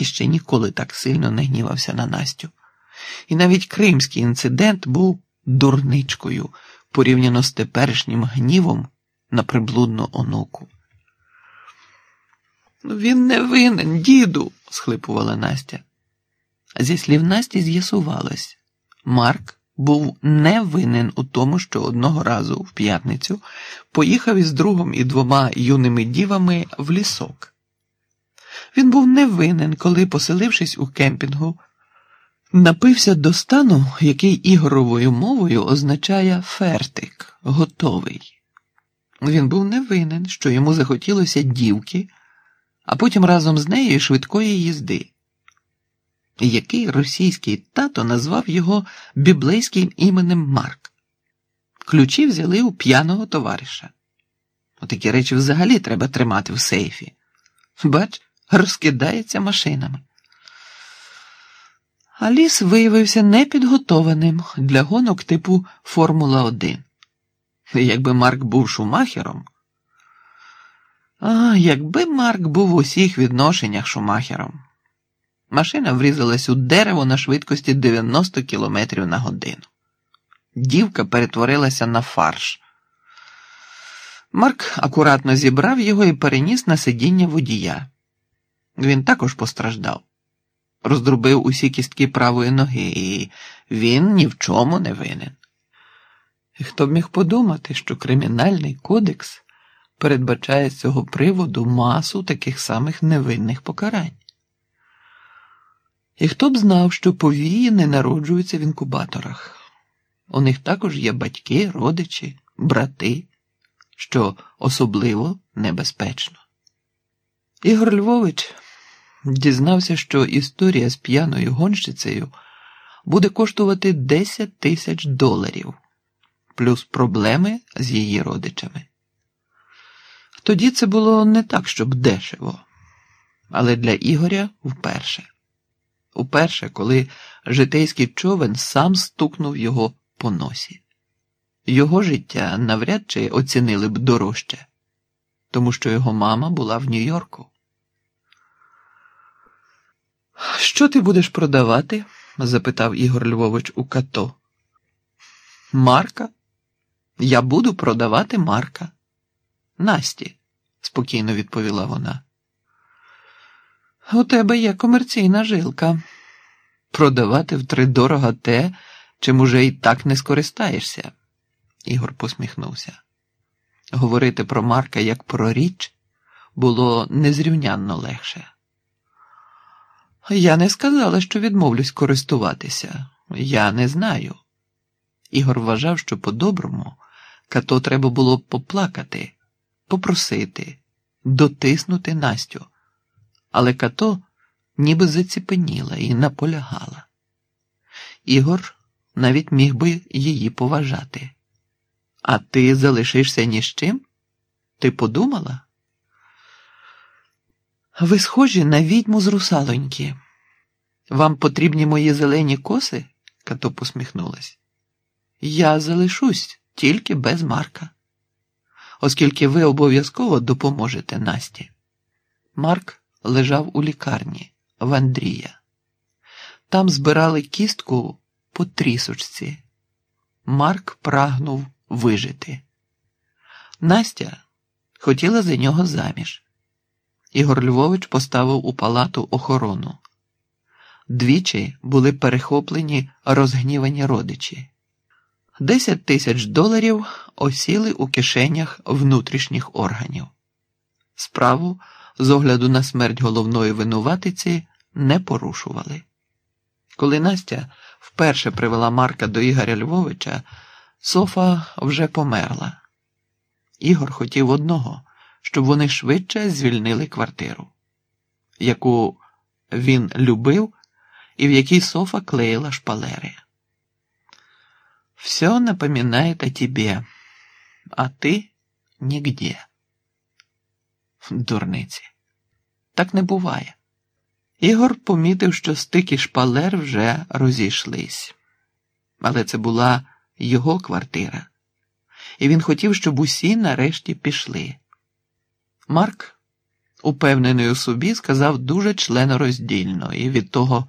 і ще ніколи так сильно не гнівався на Настю. І навіть кримський інцидент був дурничкою порівняно з теперішнім гнівом на приблудну онуку. «Ну, Він не винен, діду, схлипувала Настя. Зі слів Насті з'ясувалось, Марк був не винен у тому, що одного разу в п'ятницю поїхав із другом і двома юними дівами в лісок. Він був не винен, коли, поселившись у кемпінгу, напився до стану, який ігоровою мовою означає фертик, готовий. Він був не винен, що йому захотілося дівки, а потім разом з нею швидкої їзди. Який російський тато назвав його біблейським іменем Марк? Ключі взяли у п'яного товариша. Такі речі взагалі треба тримати в сейфі. Бач, розкидається машинами. А ліс виявився непідготованим для гонок типу Формула 1. Якби Марк був шумахером. А якби Марк був у усіх відношеннях шумахером. Машина врізалась у дерево на швидкості 90 км на годину. Дівка перетворилася на фарш. Марк акуратно зібрав його і переніс на сидіння водія. Він також постраждав, роздробив усі кістки правої ноги, і він ні в чому не винен. І хто б міг подумати, що Кримінальний кодекс передбачає з цього приводу масу таких самих невинних покарань? І хто б знав, що повії не народжуються в інкубаторах? У них також є батьки, родичі, брати, що особливо небезпечно. Ігор Львович дізнався, що історія з п'яною гонщицею буде коштувати 10 тисяч доларів, плюс проблеми з її родичами. Тоді це було не так, щоб дешево, але для Ігоря вперше. Уперше, коли житейський човен сам стукнув його по носі. Його життя навряд чи оцінили б дорожче, тому що його мама була в Нью-Йорку. Що ти будеш продавати? запитав Ігор Львович у като. Марка? Я буду продавати Марка. Насті, спокійно відповіла вона. У тебе є комерційна жилка. Продавати втридорога те, чим уже і так не скористаєшся. Ігор посміхнувся. Говорити про Марка як про річ було незрівнянно легше. Я не сказала, що відмовлюсь користуватися. Я не знаю. Ігор вважав, що по-доброму като треба було поплакати, попросити, дотиснути Настю. Але като ніби заціпеніла і наполягала. Ігор навіть міг би її поважати. А ти залишишся ні з чим? Ти подумала? Ви схожі на відьму з русалоньки. Вам потрібні мої зелені коси? Като посміхнулась. Я залишусь тільки без Марка, оскільки ви обов'язково допоможете Насті. Марк лежав у лікарні в Андрія. Там збирали кістку по трісочці. Марк прагнув вижити. Настя хотіла за нього заміж. Ігор Львович поставив у палату охорону. Двічі були перехоплені розгнівані родичі. Десять тисяч доларів осіли у кишенях внутрішніх органів. Справу з огляду на смерть головної винуватиці не порушували. Коли Настя вперше привела Марка до Ігоря Львовича, Софа вже померла. Ігор хотів одного, щоб вони швидше звільнили квартиру, яку він любив і в якій Софа клеїла шпалери. Все напоминает о тебе, а ти нігде. Дурниці. Так не буває. Ігор помітив, що стики шпалер вже розійшлись, але це була його квартира, і він хотів, щоб усі нарешті пішли. Марк упевнений у собі, сказав дуже членороздільно і від того